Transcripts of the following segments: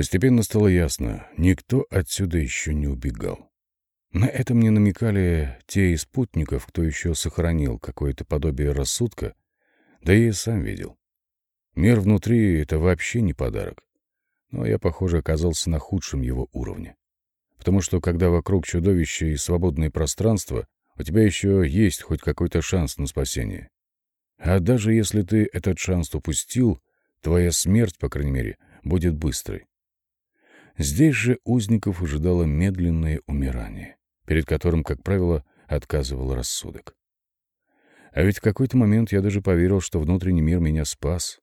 Постепенно стало ясно, никто отсюда еще не убегал. На это мне намекали те из спутников, кто еще сохранил какое-то подобие рассудка, да я и сам видел. Мир внутри — это вообще не подарок. Но я, похоже, оказался на худшем его уровне. Потому что, когда вокруг чудовища и свободное пространство, у тебя еще есть хоть какой-то шанс на спасение. А даже если ты этот шанс упустил, твоя смерть, по крайней мере, будет быстрой. Здесь же узников ожидало медленное умирание, перед которым, как правило, отказывал рассудок. А ведь в какой-то момент я даже поверил, что внутренний мир меня спас.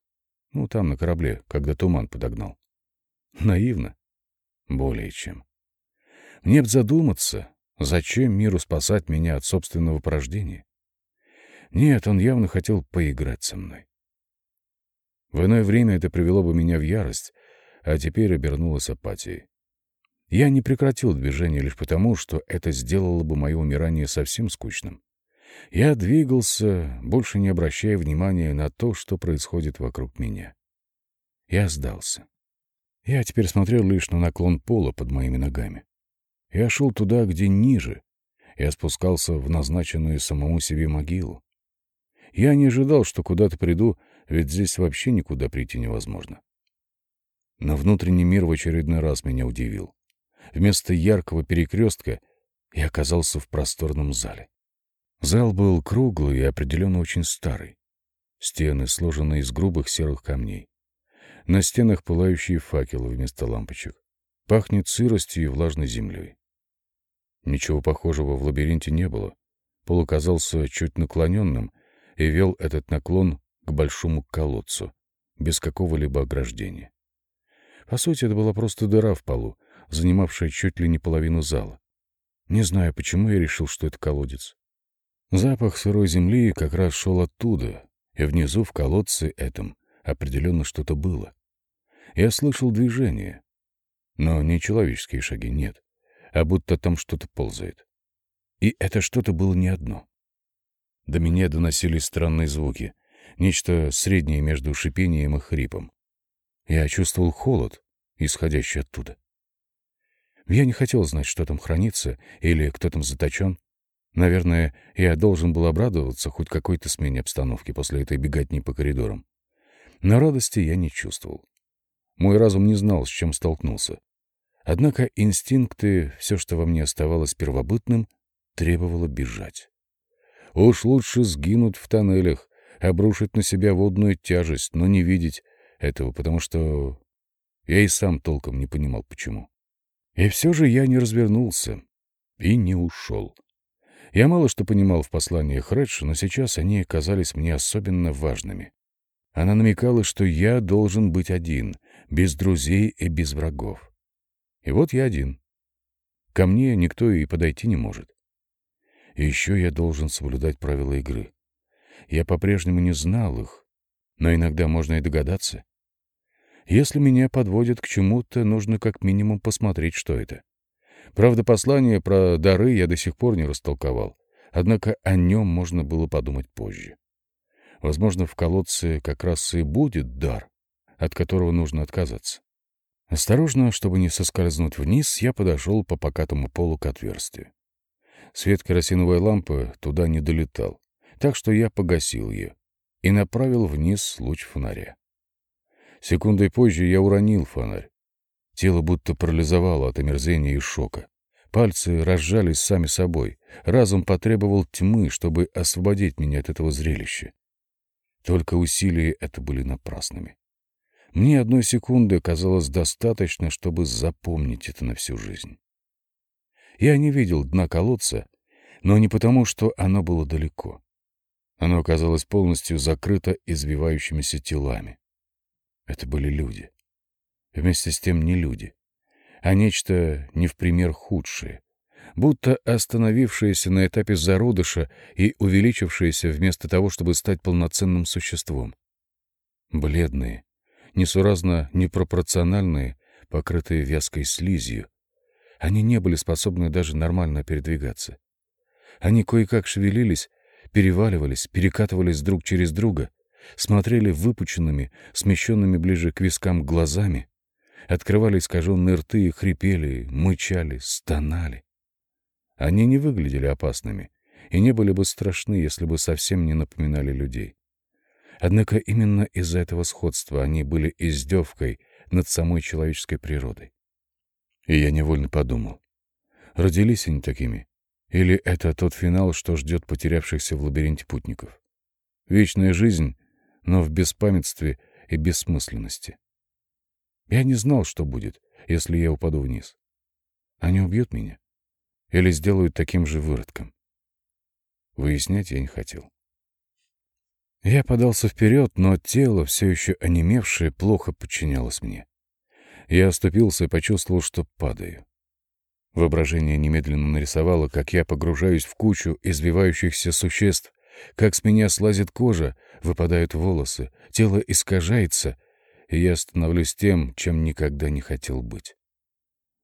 Ну, там, на корабле, когда туман подогнал. Наивно. Более чем. Мне б задуматься, зачем миру спасать меня от собственного порождения? Нет, он явно хотел поиграть со мной. В иное время это привело бы меня в ярость, а теперь обернулось апатией. Я не прекратил движение лишь потому, что это сделало бы мое умирание совсем скучным. Я двигался, больше не обращая внимания на то, что происходит вокруг меня. Я сдался. Я теперь смотрел лишь на наклон пола под моими ногами. Я шел туда, где ниже. Я спускался в назначенную самому себе могилу. Я не ожидал, что куда-то приду, ведь здесь вообще никуда прийти невозможно. Но внутренний мир в очередной раз меня удивил. Вместо яркого перекрестка я оказался в просторном зале. Зал был круглый и определенно очень старый. Стены сложены из грубых серых камней. На стенах пылающие факелы вместо лампочек. Пахнет сыростью и влажной землей. Ничего похожего в лабиринте не было. Пол оказался чуть наклоненным и вел этот наклон к большому колодцу, без какого-либо ограждения. По сути, это была просто дыра в полу, занимавшая чуть ли не половину зала. Не знаю, почему я решил, что это колодец. Запах сырой земли как раз шел оттуда, и внизу в колодце этом определенно что-то было. Я слышал движение, но не человеческие шаги, нет, а будто там что-то ползает. И это что-то было не одно. До меня доносились странные звуки, нечто среднее между шипением и хрипом. Я чувствовал холод, исходящий оттуда. Я не хотел знать, что там хранится или кто там заточен. Наверное, я должен был обрадоваться хоть какой-то смене обстановки после этой беготни по коридорам. Но радости я не чувствовал. Мой разум не знал, с чем столкнулся. Однако инстинкты, все, что во мне оставалось первобытным, требовало бежать. Уж лучше сгинуть в тоннелях, обрушить на себя водную тяжесть, но не видеть этого, потому что я и сам толком не понимал, почему. И все же я не развернулся и не ушел. Я мало что понимал в посланиях Редж, но сейчас они казались мне особенно важными. Она намекала, что я должен быть один, без друзей и без врагов. И вот я один. Ко мне никто и подойти не может. И еще я должен соблюдать правила игры. Я по-прежнему не знал их, но иногда можно и догадаться. Если меня подводят к чему-то, нужно как минимум посмотреть, что это. Правда, послание про дары я до сих пор не растолковал, однако о нем можно было подумать позже. Возможно, в колодце как раз и будет дар, от которого нужно отказаться. Осторожно, чтобы не соскользнуть вниз, я подошел по покатому полу к отверстию. Свет керосиновой лампы туда не долетал, так что я погасил ее и направил вниз луч фонаря. Секундой позже я уронил фонарь, Тело будто парализовало от омерзения и шока. Пальцы разжались сами собой. Разум потребовал тьмы, чтобы освободить меня от этого зрелища. Только усилия это были напрасными. Мне одной секунды казалось достаточно, чтобы запомнить это на всю жизнь. Я не видел дна колодца, но не потому, что оно было далеко. Оно оказалось полностью закрыто извивающимися телами. Это были люди вместе с тем не люди, а нечто не в пример худшее, будто остановившееся на этапе зародыша и увеличившееся вместо того, чтобы стать полноценным существом. Бледные, несуразно непропорциональные, покрытые вязкой слизью, они не были способны даже нормально передвигаться. Они кое-как шевелились, переваливались, перекатывались друг через друга, смотрели выпученными, смещенными ближе к вискам глазами, открывали искаженные рты, хрипели, мычали, стонали. Они не выглядели опасными и не были бы страшны, если бы совсем не напоминали людей. Однако именно из-за этого сходства они были издевкой над самой человеческой природой. И я невольно подумал, родились они такими, или это тот финал, что ждет потерявшихся в лабиринте путников? Вечная жизнь, но в беспамятстве и бессмысленности. Я не знал, что будет, если я упаду вниз. Они убьют меня? Или сделают таким же выродком? Выяснять я не хотел. Я подался вперед, но тело, все еще онемевшее, плохо подчинялось мне. Я оступился и почувствовал, что падаю. Воображение немедленно нарисовало, как я погружаюсь в кучу извивающихся существ, как с меня слазит кожа, выпадают волосы, тело искажается, и я становлюсь тем, чем никогда не хотел быть.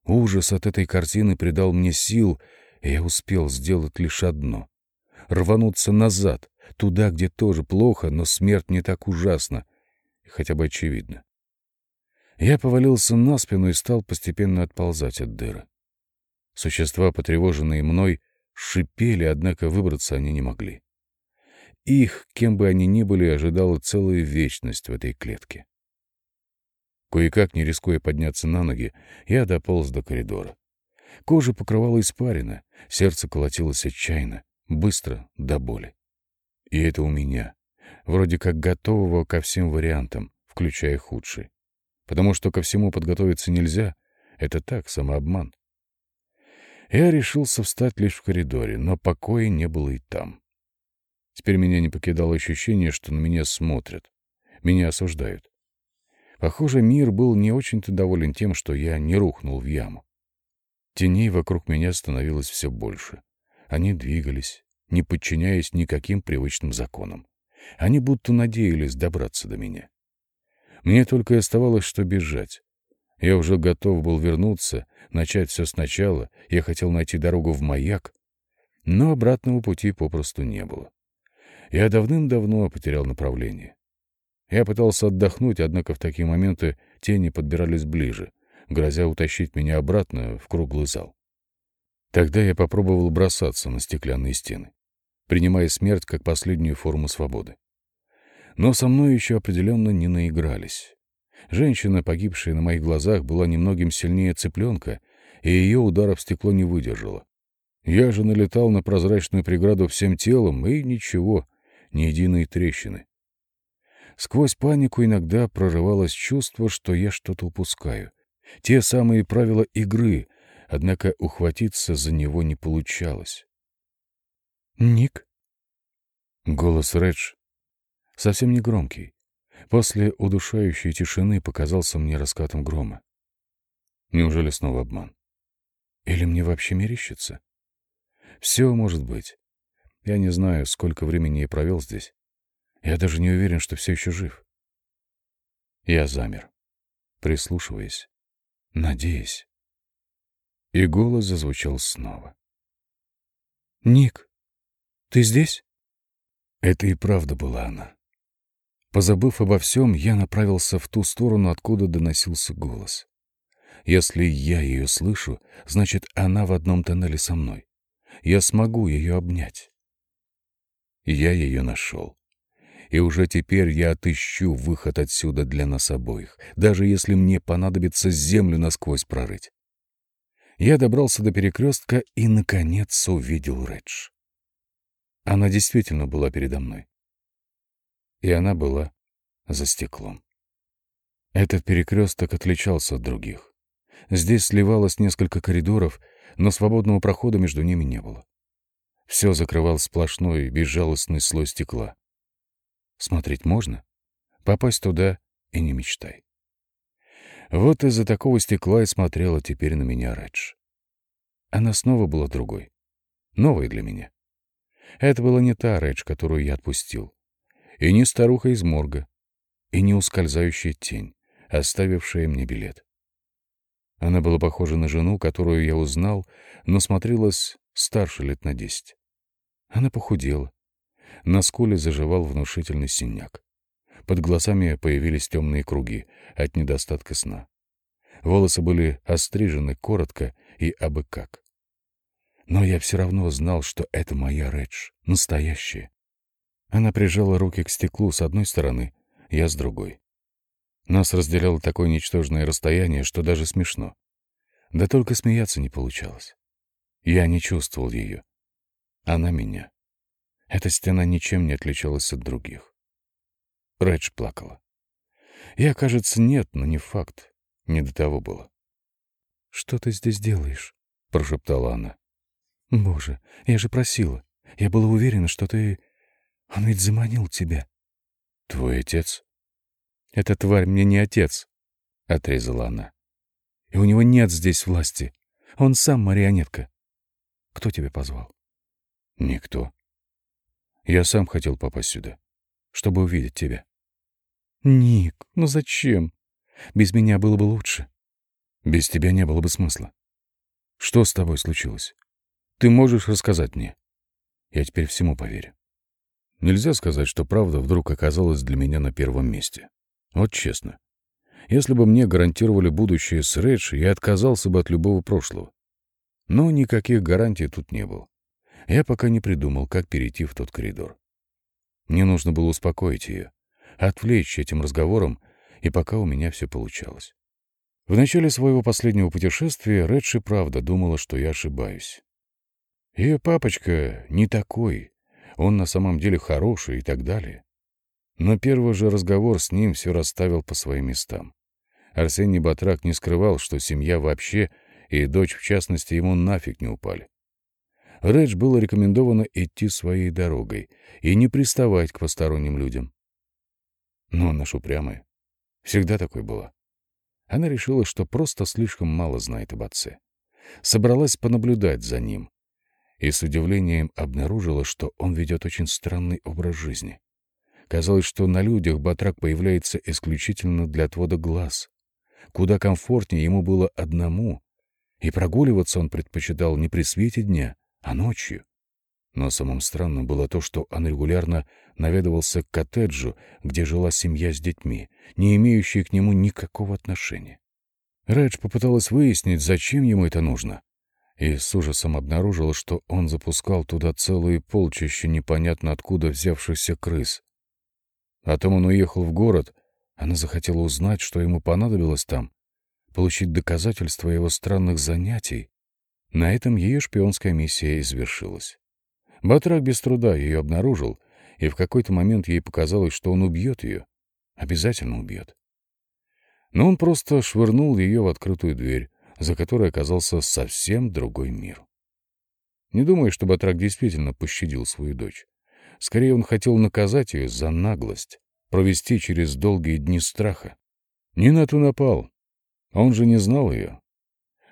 Ужас от этой картины придал мне сил, и я успел сделать лишь одно — рвануться назад, туда, где тоже плохо, но смерть не так ужасна, хотя бы очевидно. Я повалился на спину и стал постепенно отползать от дыры. Существа, потревоженные мной, шипели, однако выбраться они не могли. Их, кем бы они ни были, ожидала целая вечность в этой клетке. Кое-как, не рискуя подняться на ноги, я дополз до коридора. Кожа покрывала испарина, сердце колотилось отчаянно, быстро, до боли. И это у меня, вроде как готового ко всем вариантам, включая худший. Потому что ко всему подготовиться нельзя, это так, самообман. Я решился встать лишь в коридоре, но покоя не было и там. Теперь меня не покидало ощущение, что на меня смотрят, меня осуждают. Похоже, мир был не очень-то доволен тем, что я не рухнул в яму. Теней вокруг меня становилось все больше. Они двигались, не подчиняясь никаким привычным законам. Они будто надеялись добраться до меня. Мне только и оставалось, что бежать. Я уже готов был вернуться, начать все сначала, я хотел найти дорогу в маяк, но обратного пути попросту не было. Я давным-давно потерял направление. Я пытался отдохнуть, однако в такие моменты тени подбирались ближе, грозя утащить меня обратно в круглый зал. Тогда я попробовал бросаться на стеклянные стены, принимая смерть как последнюю форму свободы. Но со мной еще определенно не наигрались. Женщина, погибшая на моих глазах, была немногим сильнее цыпленка, и ее ударов стекло не выдержало. Я же налетал на прозрачную преграду всем телом, и ничего, ни единой трещины. Сквозь панику иногда прорывалось чувство, что я что-то упускаю. Те самые правила игры, однако ухватиться за него не получалось. «Ник?» Голос Редж совсем не громкий. После удушающей тишины показался мне раскатом грома. Неужели снова обман? Или мне вообще мерещится? Все может быть. Я не знаю, сколько времени я провел здесь. Я даже не уверен, что все еще жив. Я замер, прислушиваясь, надеясь. И голос зазвучал снова. «Ник, ты здесь?» Это и правда была она. Позабыв обо всем, я направился в ту сторону, откуда доносился голос. Если я ее слышу, значит, она в одном тоннеле со мной. Я смогу ее обнять. Я ее нашел. И уже теперь я отыщу выход отсюда для нас обоих, даже если мне понадобится землю насквозь прорыть. Я добрался до перекрестка и, наконец, увидел Редж. Она действительно была передо мной. И она была за стеклом. Этот перекресток отличался от других. Здесь сливалось несколько коридоров, но свободного прохода между ними не было. Все закрывал сплошной, безжалостный слой стекла. Смотреть можно? Попасть туда и не мечтай. Вот из-за такого стекла и смотрела теперь на меня Редж. Она снова была другой. Новой для меня. Это была не та Редж, которую я отпустил. И не старуха из морга. И не ускользающая тень, оставившая мне билет. Она была похожа на жену, которую я узнал, но смотрелась старше лет на десять. Она похудела. На скуле заживал внушительный синяк. Под глазами появились темные круги от недостатка сна. Волосы были острижены коротко и абы как. Но я все равно знал, что это моя Редж, настоящая. Она прижала руки к стеклу с одной стороны, я с другой. Нас разделяло такое ничтожное расстояние, что даже смешно. Да только смеяться не получалось. Я не чувствовал ее. Она меня. Эта стена ничем не отличалась от других. Редж плакала. Я, кажется, нет, но не факт. Не до того было. «Что ты здесь делаешь?» — прошептала она. «Боже, я же просила. Я была уверена, что ты... Он ведь заманил тебя». «Твой отец?» «Эта тварь мне не отец», — отрезала она. «И у него нет здесь власти. Он сам марионетка. Кто тебя позвал?» «Никто. Я сам хотел попасть сюда, чтобы увидеть тебя». «Ник, ну зачем? Без меня было бы лучше». «Без тебя не было бы смысла. Что с тобой случилось?» Ты можешь рассказать мне? Я теперь всему поверю. Нельзя сказать, что правда вдруг оказалась для меня на первом месте. Вот честно. Если бы мне гарантировали будущее с Редж, я отказался бы от любого прошлого. Но никаких гарантий тут не было. Я пока не придумал, как перейти в тот коридор. Мне нужно было успокоить ее, отвлечь этим разговором, и пока у меня все получалось. В начале своего последнего путешествия Редж и правда думала, что я ошибаюсь. Ее папочка не такой, он на самом деле хороший и так далее. Но первый же разговор с ним все расставил по своим местам. Арсений Батрак не скрывал, что семья вообще и дочь в частности ему нафиг не упали. Редж было рекомендовано идти своей дорогой и не приставать к посторонним людям. Но она ж упрямая. Всегда такой была. Она решила, что просто слишком мало знает об отце. Собралась понаблюдать за ним, и с удивлением обнаружила, что он ведет очень странный образ жизни. Казалось, что на людях батрак появляется исключительно для отвода глаз. Куда комфортнее ему было одному, и прогуливаться он предпочитал не при свете дня, а ночью. Но самым странным было то, что он регулярно наведывался к коттеджу, где жила семья с детьми, не имеющие к нему никакого отношения. Редж попыталась выяснить, зачем ему это нужно, и с ужасом обнаружила, что он запускал туда целые полчища непонятно откуда взявшихся крыс. Потом он уехал в город, она захотела узнать, что ему понадобилось там, получить доказательства его странных занятий. На этом ее шпионская миссия извершилась. Батрак без труда ее обнаружил, и в какой-то момент ей показалось, что он убьет ее. Обязательно убьет. Но он просто швырнул ее в открытую дверь, за которой оказался совсем другой мир. Не думаю, что Батрак действительно пощадил свою дочь. Скорее, он хотел наказать ее за наглость, провести через долгие дни страха. Не на ту напал. Он же не знал ее.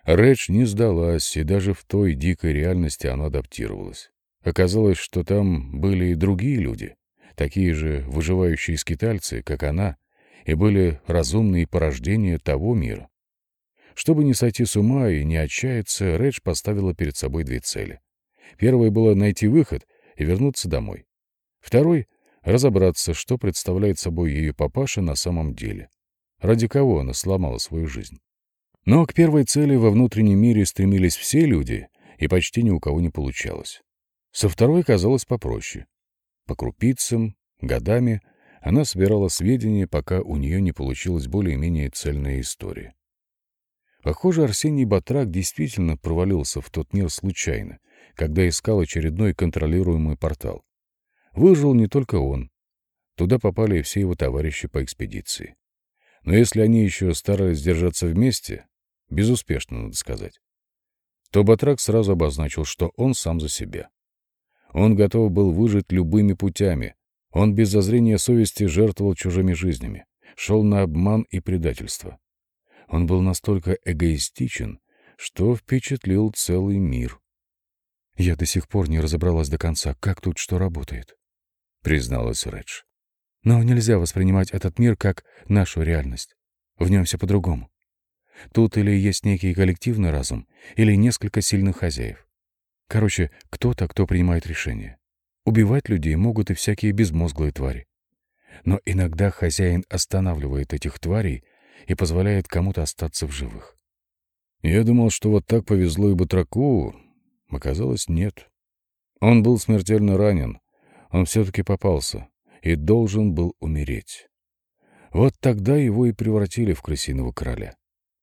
Редж не сдалась, и даже в той дикой реальности она адаптировалась. Оказалось, что там были и другие люди, такие же выживающие скитальцы, как она, и были разумные порождения того мира, чтобы не сойти с ума и не отчаяться, Редж поставила перед собой две цели. Первая была найти выход и вернуться домой. Второй — разобраться, что представляет собой ее папаша на самом деле. Ради кого она сломала свою жизнь. Но к первой цели во внутреннем мире стремились все люди, и почти ни у кого не получалось. Со второй казалось попроще. По крупицам, годами она собирала сведения, пока у нее не получилась более-менее цельная история. Похоже, Арсений Батрак действительно провалился в тот мир случайно, когда искал очередной контролируемый портал. Выжил не только он. Туда попали и все его товарищи по экспедиции. Но если они еще старались держаться вместе, безуспешно, надо сказать, то Батрак сразу обозначил, что он сам за себя. Он готов был выжить любыми путями. Он без зазрения совести жертвовал чужими жизнями, шел на обман и предательство. Он был настолько эгоистичен, что впечатлил целый мир. «Я до сих пор не разобралась до конца, как тут что работает», — призналась Редж. «Но нельзя воспринимать этот мир как нашу реальность. В нем все по-другому. Тут или есть некий коллективный разум, или несколько сильных хозяев. Короче, кто-то, кто принимает решения. Убивать людей могут и всякие безмозглые твари. Но иногда хозяин останавливает этих тварей и позволяет кому-то остаться в живых. Я думал, что вот так повезло и Батраку. Оказалось, нет. Он был смертельно ранен. Он все-таки попался и должен был умереть. Вот тогда его и превратили в крысиного короля,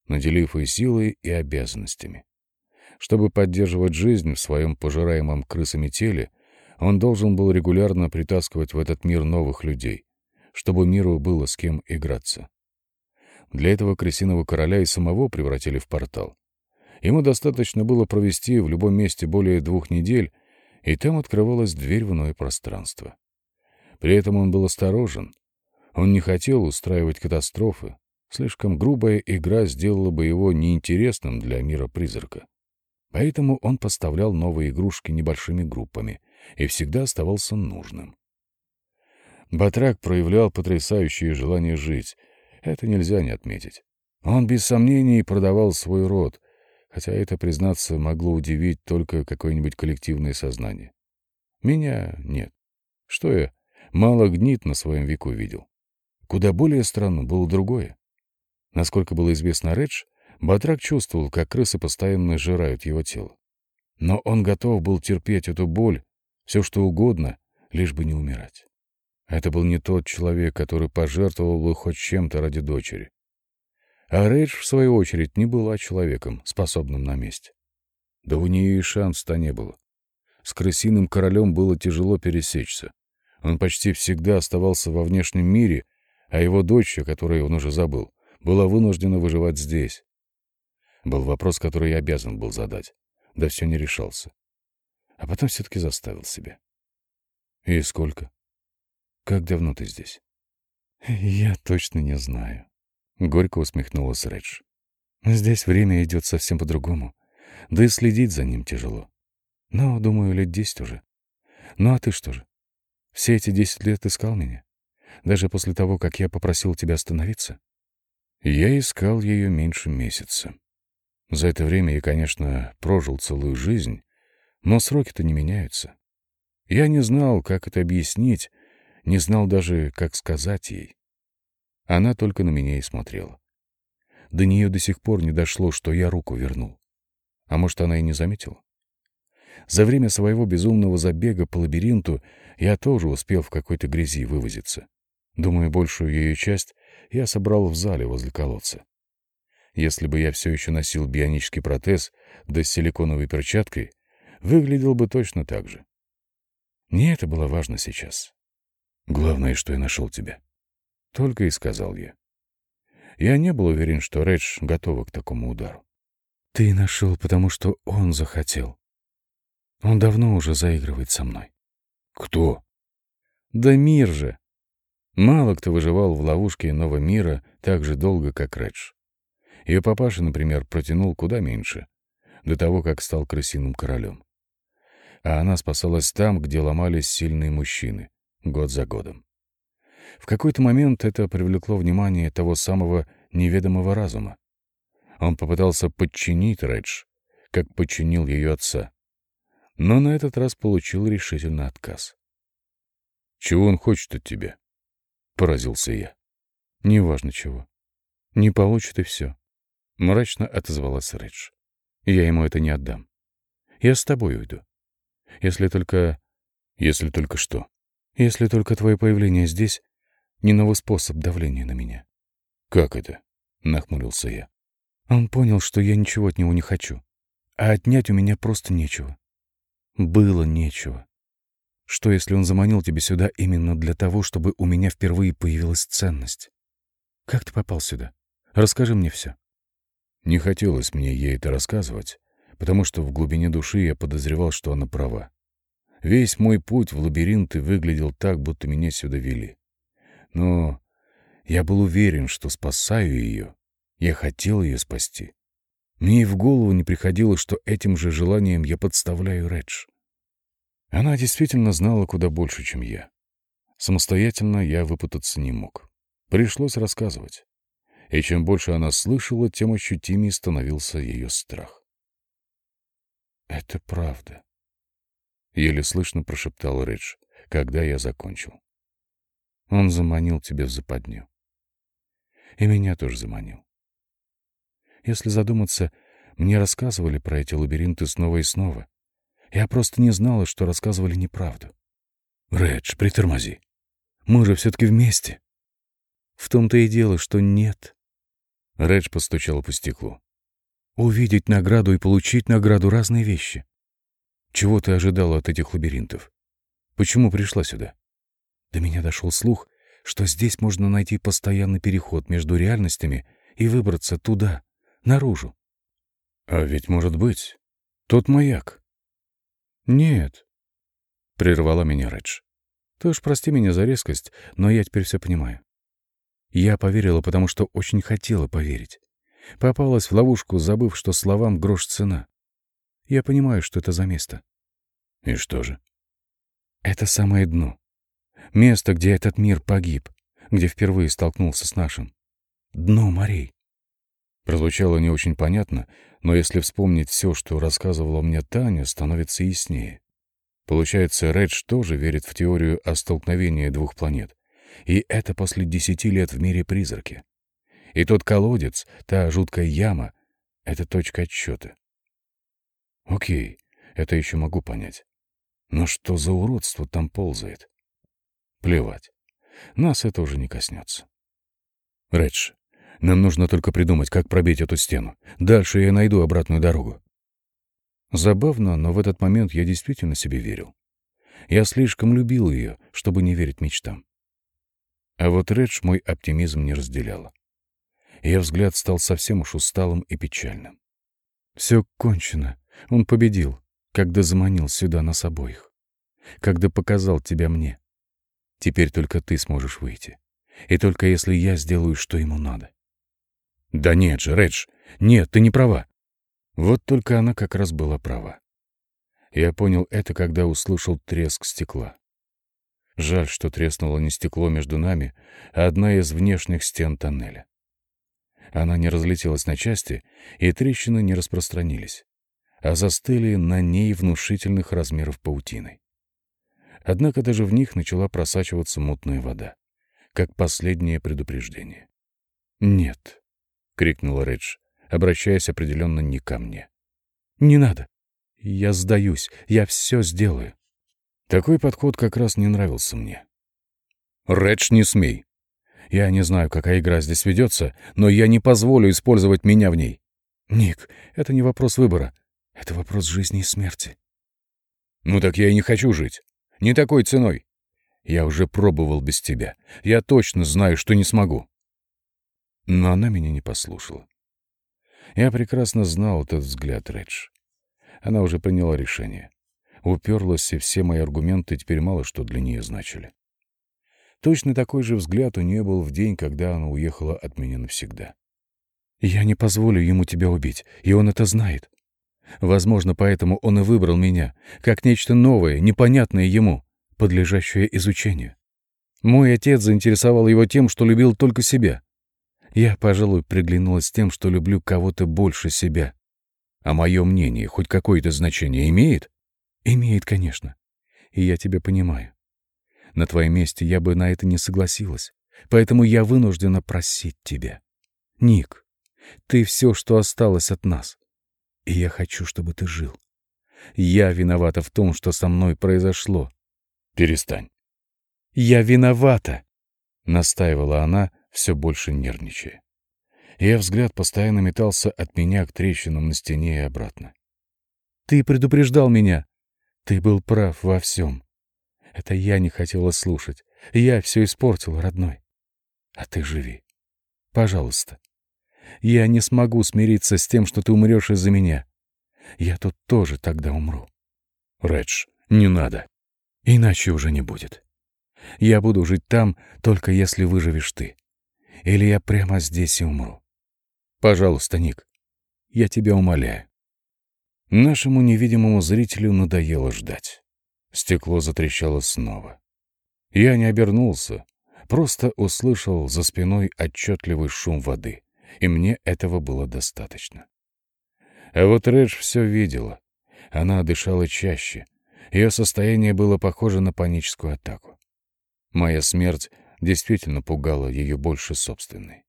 наделив и силой, и обязанностями. Чтобы поддерживать жизнь в своем пожираемом крысами теле, он должен был регулярно притаскивать в этот мир новых людей, чтобы миру было с кем играться. Для этого крысиного короля и самого превратили в портал. Ему достаточно было провести в любом месте более двух недель, и там открывалась дверь в иное пространство. При этом он был осторожен. Он не хотел устраивать катастрофы. Слишком грубая игра сделала бы его неинтересным для мира призрака. Поэтому он поставлял новые игрушки небольшими группами и всегда оставался нужным. Батрак проявлял потрясающее желание жить. Это нельзя не отметить. Он без сомнений продавал свой род, хотя это, признаться, могло удивить только какое-нибудь коллективное сознание. Меня нет. Что я мало гнит на своем веку видел. Куда более странно было другое. Насколько было известно Редж, Батрак чувствовал, как крысы постоянно жирают его тело. Но он готов был терпеть эту боль, все что угодно, лишь бы не умирать. Это был не тот человек, который пожертвовал бы хоть чем-то ради дочери. А Рейдж, в свою очередь, не была человеком, способным на месть. Да у нее и шанса-то не было. С крысиным королем было тяжело пересечься. Он почти всегда оставался во внешнем мире, а его дочь, о которой он уже забыл, была вынуждена выживать здесь. Был вопрос, который я обязан был задать. Да все не решался. А потом все-таки заставил себя. «И сколько? Как давно ты здесь?» «Я точно не знаю», — горько усмехнулась Редж. «Здесь время идет совсем по-другому. Да и следить за ним тяжело. Но, думаю, лет десять уже. Ну а ты что же? Все эти десять лет искал меня? Даже после того, как я попросил тебя остановиться?» Я искал ее меньше месяца. За это время я, конечно, прожил целую жизнь, но сроки-то не меняются. Я не знал, как это объяснить, не знал даже, как сказать ей. Она только на меня и смотрела. До нее до сих пор не дошло, что я руку вернул. А может, она и не заметила? За время своего безумного забега по лабиринту я тоже успел в какой-то грязи вывозиться. Думаю, большую ее часть я собрал в зале возле колодца. Если бы я все еще носил бионический протез, да с силиконовой перчаткой, выглядел бы точно так же. Не это было важно сейчас. Главное, что я нашел тебя. Только и сказал я. Я не был уверен, что Редж готова к такому удару. Ты нашел, потому что он захотел. Он давно уже заигрывает со мной. Кто? Да мир же. Мало кто выживал в ловушке иного мира так же долго, как Редж. Ее папаша, например, протянул куда меньше, до того, как стал крысиным королем. А она спасалась там, где ломались сильные мужчины, год за годом. В какой-то момент это привлекло внимание того самого неведомого разума. Он попытался подчинить Редж, как подчинил ее отца но на этот раз получил решительный отказ. «Чего он хочет от тебя?» — поразился я. «Неважно чего. Не получит и все», — мрачно отозвалась Редж. «Я ему это не отдам. Я с тобой уйду. Если только...» «Если только что?» «Если только твое появление здесь — не новый способ давления на меня». «Как это?» — нахмурился я. Он понял, что я ничего от него не хочу, а отнять у меня просто нечего. Было нечего. Что, если он заманил тебя сюда именно для того, чтобы у меня впервые появилась ценность? Как ты попал сюда? Расскажи мне все. Не хотелось мне ей это рассказывать, потому что в глубине души я подозревал, что она права. Весь мой путь в лабиринты выглядел так, будто меня сюда вели. Но я был уверен, что спасаю ее. Я хотел ее спасти. Мне и в голову не приходило, что этим же желанием я подставляю Редж. Она действительно знала куда больше, чем я. Самостоятельно я выпутаться не мог. Пришлось рассказывать. И чем больше она слышала, тем ощутимее становился ее страх. «Это правда», — еле слышно прошептал Редж, когда я закончил. «Он заманил тебя в западню. И меня тоже заманил. Если задуматься, мне рассказывали про эти лабиринты снова и снова. Я просто не знала, что рассказывали неправду. «Редж, притормози. Мы же все-таки вместе». «В том-то и дело, что нет». Редж постучал по стеклу. «Увидеть награду и получить награду — разные вещи. Чего ты ожидала от этих лабиринтов? Почему пришла сюда?» До меня дошел слух, что здесь можно найти постоянный переход между реальностями и выбраться туда, наружу. А ведь может быть, тот маяк. Нет, прервала меня Редж. Ты уж прости меня за резкость, но я теперь все понимаю. Я поверила, потому что очень хотела поверить. Попалась в ловушку, забыв, что словам грош цена. Я понимаю, что это за место. И что же? Это самое дно. Место, где этот мир погиб, где впервые столкнулся с нашим. Дно морей. Прозвучало не очень понятно, но если вспомнить все, что рассказывала мне Таня, становится яснее. Получается, Редж тоже верит в теорию о столкновении двух планет. И это после десяти лет в мире призраки. И тот колодец, та жуткая яма — это точка отсчета. Окей, это еще могу понять. Но что за уродство там ползает? Плевать. Нас это уже не коснется. Редж, нам нужно только придумать, как пробить эту стену. Дальше я найду обратную дорогу. Забавно, но в этот момент я действительно себе верил. Я слишком любил ее, чтобы не верить мечтам. А вот Редж мой оптимизм не разделяла. Ее взгляд стал совсем уж усталым и печальным. Все кончено. Он победил, когда заманил сюда нас обоих. Когда показал тебя мне. Теперь только ты сможешь выйти. И только если я сделаю, что ему надо. Да нет же, Редж, нет, ты не права. Вот только она как раз была права. Я понял это, когда услышал треск стекла. Жаль, что треснуло не стекло между нами, а одна из внешних стен тоннеля. Она не разлетелась на части, и трещины не распространились, а застыли на ней внушительных размеров паутиной. Однако даже в них начала просачиваться мутная вода, как последнее предупреждение. «Нет», — крикнула Редж, обращаясь определенно не ко мне. «Не надо. Я сдаюсь. Я все сделаю». Такой подход как раз не нравился мне. «Редж, не смей. Я не знаю, какая игра здесь ведется, но я не позволю использовать меня в ней. Ник, это не вопрос выбора. Это вопрос жизни и смерти». «Ну так я и не хочу жить. Не такой ценой. Я уже пробовал без тебя. Я точно знаю, что не смогу. Но она меня не послушала. Я прекрасно знал этот взгляд Редж. Она уже приняла решение. Уперлась, и все мои аргументы теперь мало что для нее значили. Точно такой же взгляд у нее был в день, когда она уехала от меня навсегда. «Я не позволю ему тебя убить, и он это знает. Возможно, поэтому он и выбрал меня, как нечто новое, непонятное ему, подлежащее изучению. Мой отец заинтересовал его тем, что любил только себя. Я, пожалуй, приглянулась тем, что люблю кого-то больше себя. А мое мнение хоть какое-то значение имеет? Имеет, конечно. И я тебя понимаю. На твоем месте я бы на это не согласилась. Поэтому я вынуждена просить тебя. Ник, ты все, что осталось от нас. И я хочу, чтобы ты жил. Я виновата в том, что со мной произошло. Перестань. Я виновата, настаивала она, все больше нервничая. Ее взгляд постоянно метался от меня к трещинам на стене и обратно. Ты предупреждал меня. Ты был прав во всем. Это я не хотела слушать. Я все испортил, родной. А ты живи. Пожалуйста. Я не смогу смириться с тем, что ты умрешь из-за меня. Я тут тоже тогда умру. Редж, не надо. Иначе уже не будет. Я буду жить там, только если выживешь ты. Или я прямо здесь и умру. Пожалуйста, Ник, я тебя умоляю. Нашему невидимому зрителю надоело ждать. Стекло затрещало снова. Я не обернулся, просто услышал за спиной отчетливый шум воды и мне этого было достаточно. А вот Редж все видела. Она дышала чаще. Ее состояние было похоже на паническую атаку. Моя смерть действительно пугала ее больше собственной.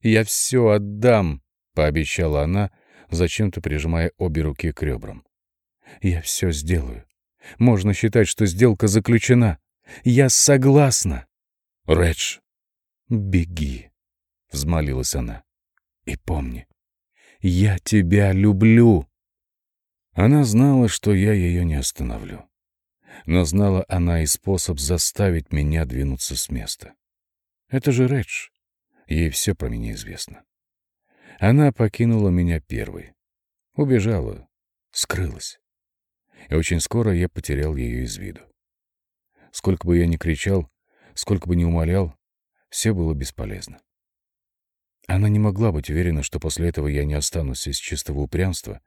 Я все отдам, — пообещала она, зачем-то прижимая обе руки к ребрам. Я все сделаю. Можно считать, что сделка заключена. Я согласна. Редж, беги, — взмолилась она. И помни, я тебя люблю. Она знала, что я ее не остановлю. Но знала она и способ заставить меня двинуться с места. Это же Редж. Ей все про меня известно. Она покинула меня первой. Убежала, скрылась. И очень скоро я потерял ее из виду. Сколько бы я ни кричал, сколько бы ни умолял, все было бесполезно. Она не могла быть уверена, что после этого я не останусь из чистого упрямства,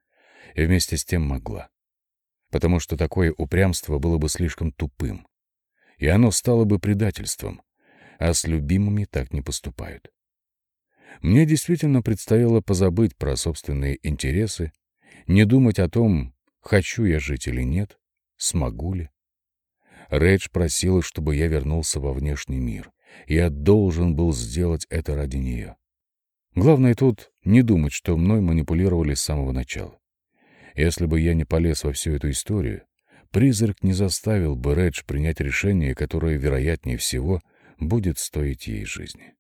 и вместе с тем могла. Потому что такое упрямство было бы слишком тупым, и оно стало бы предательством, а с любимыми так не поступают. Мне действительно предстояло позабыть про собственные интересы, не думать о том, хочу я жить или нет, смогу ли. Рэдж просила, чтобы я вернулся во внешний мир. Я должен был сделать это ради нее. Главное тут не думать, что мной манипулировали с самого начала. Если бы я не полез во всю эту историю, призрак не заставил бы Редж принять решение, которое, вероятнее всего, будет стоить ей жизни.